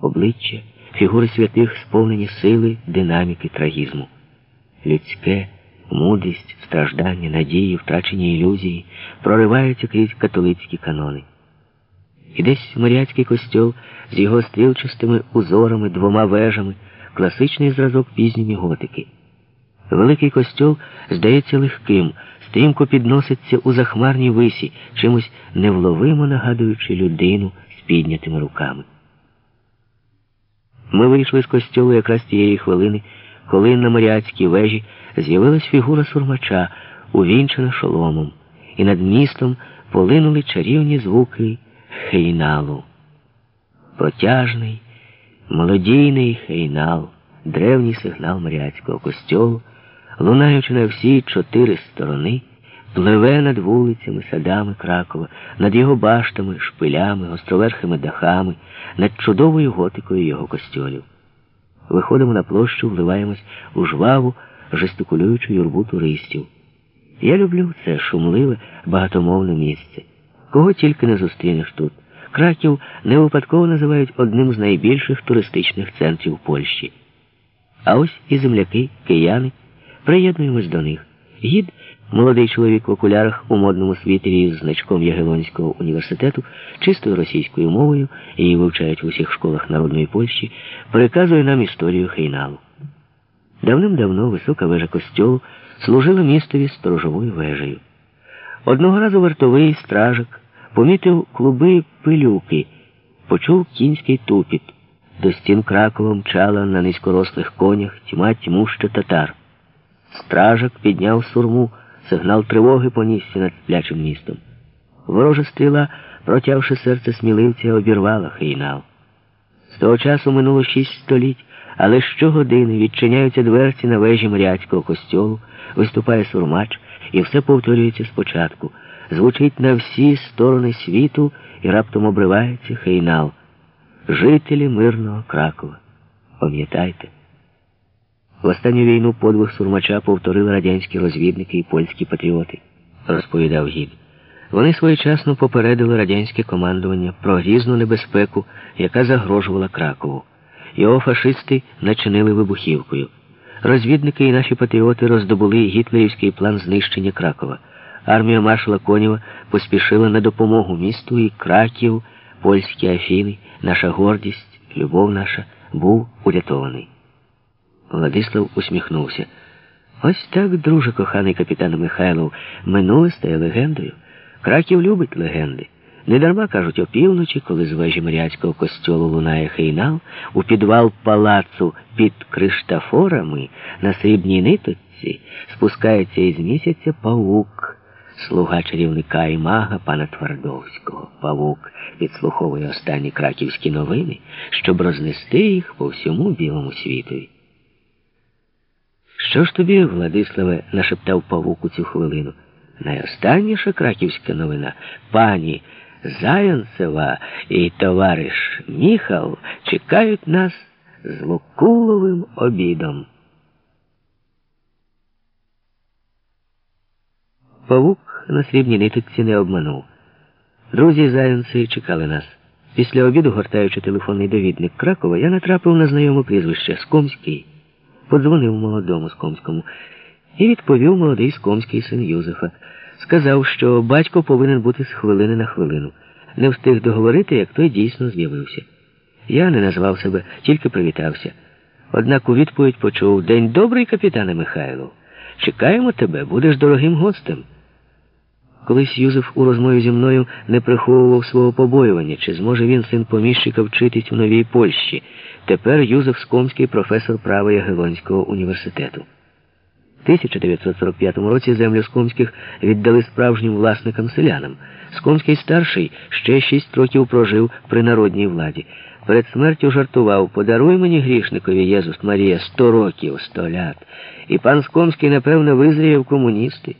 обличчя, фігури святих сповнені сили, динаміки, трагізму. Людське, мудрість, страждання, надії, втрачені ілюзії прориваються крізь католицькі канони. І десь моряцький костьол з його стрілчастими узорами, двома вежами, класичний зразок пізньої готики. Великий костьол здається легким, стрімко підноситься у захмарній висі, чимось невловимо нагадуючи людину з піднятими руками. Ми вийшли з костьолу якраз тієї хвилини, коли на моряцькій вежі з'явилась фігура сурмача, увінчена шоломом, і над містом полинули чарівні звуки хейналу. Протяжний, молодійний хейнал, древній сигнал моряцького костьолу, лунаючи на всі чотири сторони, пливе над вулицями, садами Кракова, над його баштами, шпилями, гостроверхими дахами, над чудовою готикою його костьолів. Виходимо на площу, вливаємось у жваву, жестикулюючу юрбу туристів. Я люблю це шумливе, багатомовне місце. Кого тільки не зустрінеш тут. Краків не випадково називають одним з найбільших туристичних центрів Польщі. А ось і земляки, кияни, приєднуємось до них. Гід, молодий чоловік в окулярах у модному світері з значком Ягелонського університету, чистою російською мовою, її вивчають в усіх школах народної Польщі, переказує нам історію Хейналу. Давним-давно висока вежа костьолу служила містові сторожовою вежею. Одного разу вартовий стражик помітив клуби пилюки, почув кінський тупіт. До стін Кракова мчала на низькорослих конях тьма тьмуща татар. Стражак підняв сурму, сигнал тривоги понісся над сплячим містом. Ворожа стріла, протявши серце сміливця, обірвала хейнал. З того часу минуло шість століть, але щогодини відчиняються дверці на вежі моряцького костьолу, виступає сурмач, і все повторюється спочатку. Звучить на всі сторони світу і раптом обривається хейнал. Жителі мирного Кракова. Пам'ятайте. В останню війну подвиг сурмача повторили радянські розвідники і польські патріоти, розповідав гід. Вони своєчасно попередили радянське командування про грізну небезпеку, яка загрожувала Кракову. Його фашисти начинили вибухівкою. Розвідники і наші патріоти роздобули гітлерівський план знищення Кракова. Армія маршала Конєва поспішила на допомогу місту і Краків, польські Афіни, наша гордість, любов наша був урятований. Владислав усміхнувся. Ось так, друже, коханий капітан Михайлов, минуле стає легендою. Краків любить легенди. Недарма кажуть, опівночі, коли з вежі моряцького костьолу лунає хейнал, у підвал палацу під криштафорами на срібній ниточці спускається із місяця павук, слуга чарівника і мага пана Твардовського. Павук підслуховує останні краківські новини, щоб рознести їх по всьому білому світові. Що ж тобі, Владиславе, нашептав павук у цю хвилину? Найостанніша краківська новина. Пані Зайонцева і товариш Міхал чекають нас з Лукуловим обідом. Павук на срібній ниточці не обманув. Друзі зайонці чекали нас. Після обіду, гортаючи телефонний довідник Кракова, я натрапив на знайоме прізвище Скомський. Подзвонив молодому Скомському і відповів молодий Скомський син Юзефа. Сказав, що батько повинен бути з хвилини на хвилину. Не встиг договорити, як той дійсно з'явився. Я не назвав себе, тільки привітався. Однак у відповідь почув День добрий, капітане Михайло. Чекаємо тебе, будеш дорогим гостем. Колись Юзеф у розмові зі мною не приховував свого побоювання, чи зможе він син поміщика вчитись у новій Польщі. Тепер Юзеф Скомський професор права Ягелонського університету. В 1945 році землю Скомських віддали справжнім власникам селянам. Скомський старший ще шість років прожив при народній владі. Перед смертю жартував подаруй мені грішникові Єзус Марія сто років, сто лят. І пан Скомський, напевно, визріє в комуністи.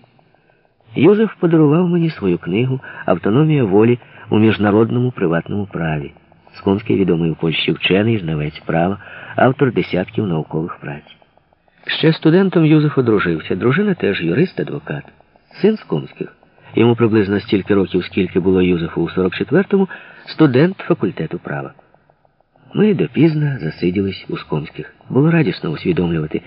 Юзеф подарував мені свою книгу Автономія волі у міжнародному приватному праві. Скомський відомий у Польщі вчений, знавець права, автор десятків наукових праць. Ще студентом Юзеф одружився. Дружина теж юрист-адвокат, син Скомських. Йому приблизно стільки років, скільки було Юзефу у 44-му, студент факультету права. Ми допізно засиділись у Скомських. Було радісно усвідомлювати,